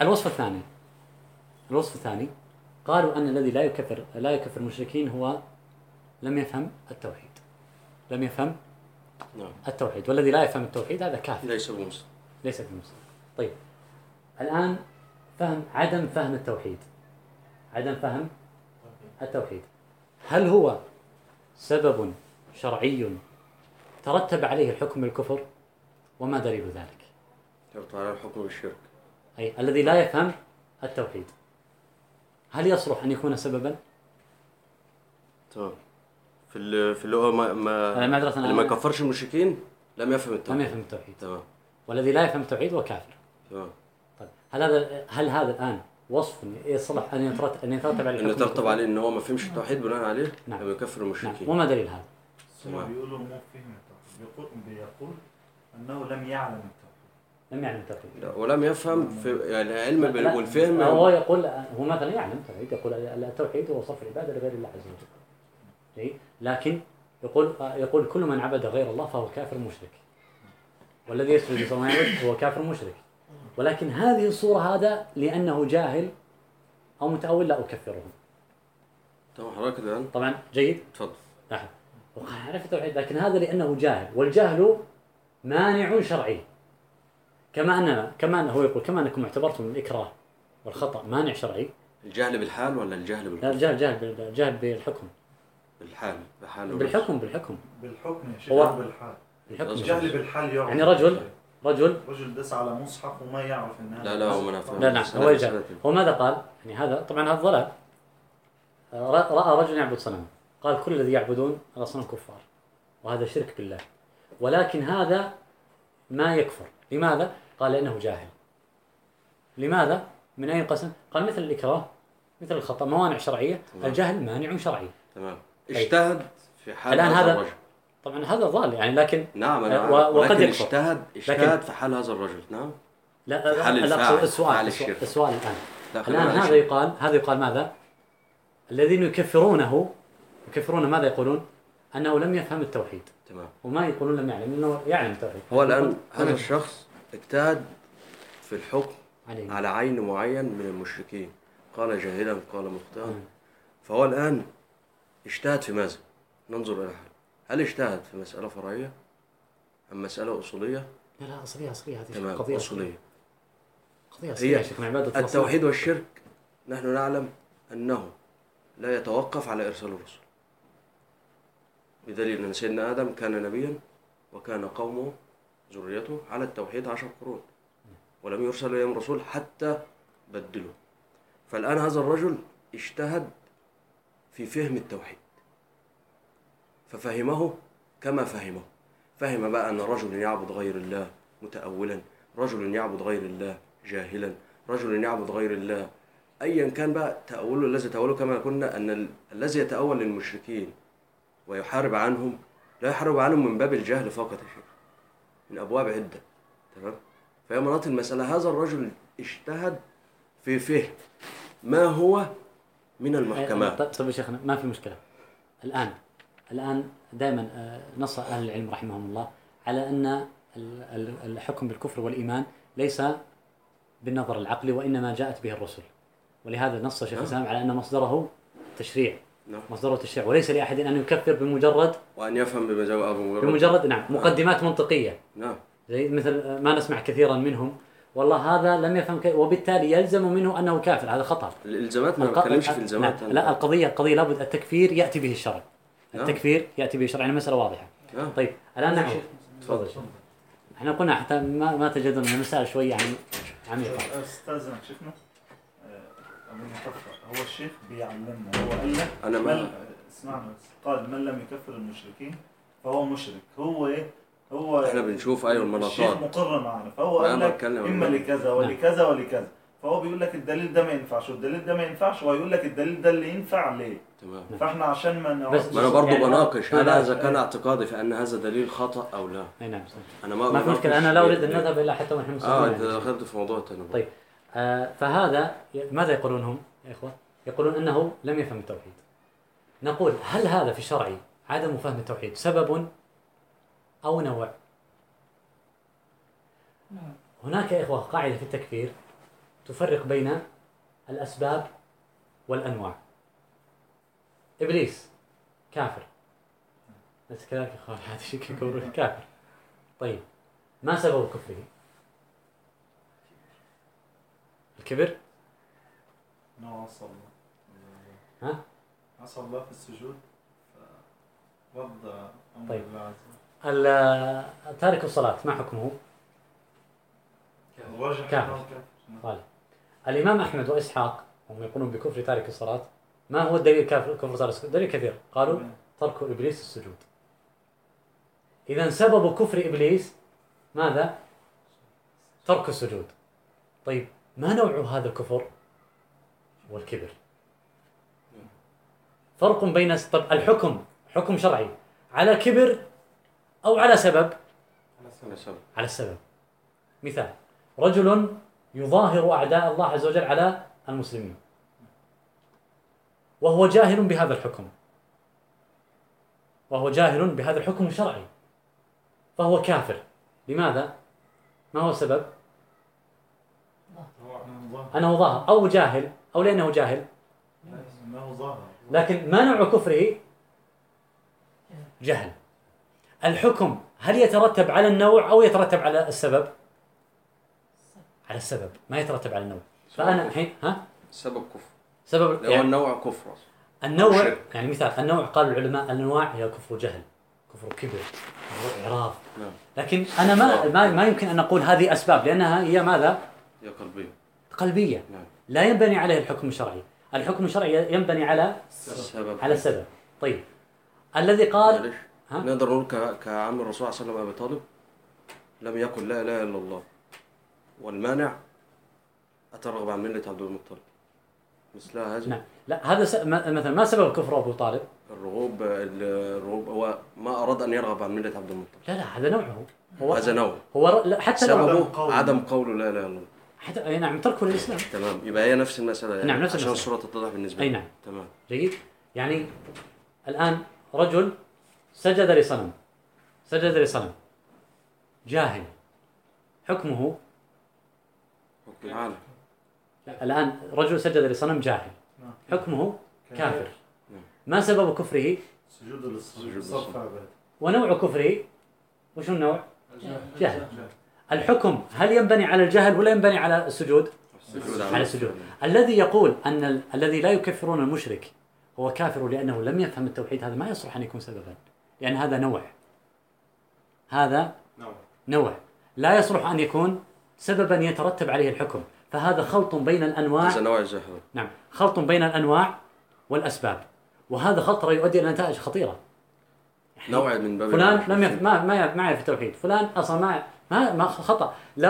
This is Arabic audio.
الوصف الثاني. الوصف الثاني. قالوا أن الذي لا يكفر لا يكفر المشركين هو لم يفهم التوحيد. لم يفهم نعم. التوحيد. والذي لا يفهم التوحيد هذا كافر. ليس بمسلم ليس بمسلم طيب. الآن فهم عدم فهم التوحيد. عدم فهم التوحيد. هل هو سبب شرعي ترتب عليه الحكم بالكفر؟ وما دليل ذلك؟ يرفع على الحكم بالشرك. أي الذي لا يفهم التوحيد. هل يصلح أن يكون سببا؟ تمام. في اللي في اللي هو ما, ما اللي ما يكفرش المشركين لم يفهم لم التوحيد يفهم التوحيد. تمام. والذي لا يفهم التوحيد هو كافر. تمام. طيب هل هذا هل هذا الآن وصف يصلح أن يترتب أن يترتب عليه أن الحكم ترتب بالكفر؟ عليه ان هو ما فهمش التوحيد بناء عليه نعم. لم يكفر نعم. المشركين وما دليل هذا؟ بيقولوا مو فهم التوحيد. بيقول, بيقول أنه لم يعلم التوحيد. لم يعلم التوحيد ولم يفهم في يعني العلم والفهم. هو يقول هو مثلا يعلم التوحيد يقول التوحيد هو صرف العبادة لغير الله عز وجل. جيد لكن يقول يقول كل من عبد غير الله فهو كافر مشرك والذي يسجد لصنم يعبد هو كافر مشرك. ولكن هذه الصورة هذا لأنه جاهل أو متأول لا اكفره تمام حضرتك الآن؟ طبعا جيد؟ اتفضل لاحظ وقال عرف التوحيد لكن هذا لأنه جاهل. والجهل مانع شرعي. كما اننا كما انه هو يقول كما أنكم اعتبرتم الإكراه والخطأ مانع شرعي. الجهل بالحال ولا الجهل لا بالكفر؟ الجهل جهل بال- الجهل بالحكم. بالحال بحال بالحكم بالحكم. بالحكم يا شيخ بالحال. بالحكم. الجهل بالحال يعني رجل رجل رجل دس على مصحف وما يعرف انها لا لا هو ما نفهم لا نعم بس هو أنا يجهل. هو ماذا قال؟ يعني هذا طبعا هذا ضلال. رأى رأى رجل يعبد صنما قال كل الذي يعبدون الأصنام كفار وهذا شرك بالله. ولكن هذا ما يكفر. لماذا؟ قال لأنه جاهل لماذا؟ من أين قسم؟ قال مثل الإكراه مثل الخطأ موانع شرعية تمام. الجهل مانع شرعي تمام طيب. اجتهد في حال الآن هذا الرجل طبعا هذا ضال يعني لكن نعم أنا و- عارف. وقد يكفر. اجتهد اجتهد في حال هذا الرجل نعم لا في حال لا الفاعل، السؤال السؤال. السؤال الآن الآن هذا الشرك. يقال هذا يقال ماذا؟ الذين يكفرونه يكفرون ماذا يقولون؟ أنه لم يفهم التوحيد تمام وما يقولون لم يعلم لأنه يعلم التوحيد هو يقول- هذا الشخص اجتهد في الحكم عليه. على عين معين من المشركين. قال جاهلا قال مخطئا مم. فهو الآن اجتهد في ماذا؟ ننظر إلى حال هل اجتهد في مسألة فرعية؟ أم مسألة أصولية؟ لا لا أصلية أصلية. هذه تمام قضية أصولية. قضية أصلية هي شيخنا عبادة التوحيد والشرك نحن نعلم أنه لا يتوقف على إرسال الرسل. بدليل أن سيدنا آدم كان نبيا وكان قومه ذريته على التوحيد عشر قرون. ولم يرسل إليهم رسول حتى بدلوا فالآن هذا الرجل اجتهد في فهم التوحيد. ففهمه كما فهمه. فهم بقى أن رجل يعبد غير الله متأولا رجل يعبد غير الله جاهلا رجل يعبد غير الله. أيا كان بقى تأوله الذي تأوله كما قلنا أن ال- الذي يتأول للمشركين ويحارب عنهم لا يحارب عنهم من باب الجهل فقط يا شيخ. من أبواب عدة تمام؟ فهي مناط المسألة هذا الرجل اجتهد في فهم ما هو من المحكمات. طيب طيب يا شيخنا ما في مشكلة. الآن الآن دائما آه، نص أهل العلم رحمهم الله على ال- الحكم بالكفر والإيمان ليس بالنظر العقلي وإنما جاءت به الرسل. ولهذا نص شيخ نعم. الإسلام على أن مصدره تشريع. نعم. مصدره تشريع وليس لأحد أن يكفر بمجرد وأن يفهم بما جاء أبو مجرد بمجرد نعم. مقدمات منطقية. نعم. زي مثل ما نسمع كثيرا منهم. والله هذا لم يفهم كي... وبالتالي يلزم منه أنه كافر. هذا خطأ. الإلزامات ما الق- بتكلمش في لا, الإلزامات لا القضية القضية لابد التكفير يأتي به الشرع. نعم. التكفير يأتي به الشرع. يعني مسألة واضحة. نعم. طيب الآن نعود تفضل. إحنا قلنا حتى ما ما تجدون. المسائل شوي يعني عميقة. استاذنك شفنا؟ آه، هو الشيخ بيعلمنا. هو قال لك أنا ما- اسمعنا قال من لم يكفر المشركين فهو مشرك. هو إيه؟ هو إحنا بنشوف أيوه الشيخ المناطات مقر معنا. فهو أنا قال لك إما. لكذا ولكذا ولكذا. فهو بيقول لك الدليل ده ما ينفعش والدليل ده ما ينفعش وهيقول لك الدليل ده اللي ينفع ليه؟ تمام. فإحنا عشان ما بس- ما أنا برضو يعني- بناقش هل لا، هذا كان. اعتقادي في أن هذا دليل خطأ أو لا. أي نعم صحيح. أنا ما ما في مشكلة. أنا لا أريد أن نذهب إلى حتى ونحن آه أنت. دخلت في موضوع ثاني طيب. آه فهذا ماذا يقولون هم يا إخوة؟ يقولون أنه لم يفهم التوحيد. نقول هل هذا في الشرع عدم فهم التوحيد سبب أو نوع؟ هناك يا إخوة قاعدة في التكفير تفرق بين الأسباب والأنواع إبليس كافر ليس كذلك إخوان هذا كفر كافر طيب ما سبب كفره؟ الكبر عصى الله ها؟ عصى الله في السجود فرد أمر طيب. الله عز وجل تارك الصلاة ما حكمه؟ كافر. كافر. قال الإمام أحمد وإسحاق هم يقولون بكفر تارك الصلاة ما هو الدليل كافر كفر تارك الصلاة؟ دليل كثير قالوا ترك إبليس السجود إذا سبب كفر إبليس ماذا؟ ترك السجود طيب ما نوع هذا الكفر والكبر. فرق بين طب الحكم حكم شرعي. على كبر أو على سبب؟ على سبب. على السبب مثال رجل يظاهر أعداء الله عز وجل على المسلمين. وهو جاهل بهذا الحكم. وهو جاهل بهذا الحكم الشرعي. فهو كافر. لماذا؟ ما هو السبب؟ ظاهر. أنه ظاهر. أو جاهل. أو لأنه جاهل لكن ما نوع كفره؟ جهل الحكم هل يترتب على النوع أو يترتب على السبب؟ على السبب ما يترتب على النوع فأنا الحين ها؟ سبب كفر سبب يعني النوع كفر. النوع. يعني مثال النوع قال العلماء الأنواع هي كفر جهل كفر كبر كفر إعراض نعم لكن أنا ما ما, ما يمكن أن نقول هذه أسباب لأنها هي ماذا؟ هي قلبية قلبية. نعم. لا ينبني عليه الحكم الشرعي. الحكم الشرعي ينبني على السبب على السبب طيب. الذي قال معلش. ها؟ نقدر نقول ك- كعم الرسول صلى الله عليه وسلم أبي طالب؟ لم يقل لا إله إلا الله. والمانع اترغب عن ملة عبد المطلب. مثلها هذه نعم. لا هذا س... ما- مثلا ما سبب كفر أبو طالب؟ الرغوب الرغوب هو ما أراد أن يرغب عن ملة عبد المطلب. لا لا هذا نوعه. هو هذا نوع هو ر- لا، حتى سببه. عدم قوله لا إله إلا الله. حتى أي نعم تركه للاسلام تمام. يبقى هي نفس المسألة يعني. نعم، نفس عشان المسألة. الصورة تتضح بالنسبة أي لي نعم. تمام. جيد. يعني الآن رجل سجد لصنم. سجد لصنم. جاهل. حكمه؟ حكم العالم. لا الآن رجل سجد لصنم جاهل. نعم. حكمه كافر. نعم. ما سبب كفره؟ سجود. عباد ونوع كفره؟ وش النوع؟ جهل الحكم هل ينبني على الجهل ولا ينبني على السجود؟ السجود. على السجود. الذي يقول أن ال... الذي لا يكفرون المشرك هو كافر لأنه لم يفهم التوحيد هذا ما يصلح أن يكون سببا لأن هذا نوع. هذا نعم نوع. لا يصلح أن يكون سببا يترتب عليه الحكم. فهذا خلط بين الأنواع. هذا نوع الجهل. نعم. خلط بين الأنواع والأسباب. وهذا خلط ترى يؤدي إلى نتائج خطيرة. نوع من باب فلان. لم يف... ما ما يعرف- ما يعرف التوحيد. فلان أصلا ما ما, ما خطأ. لا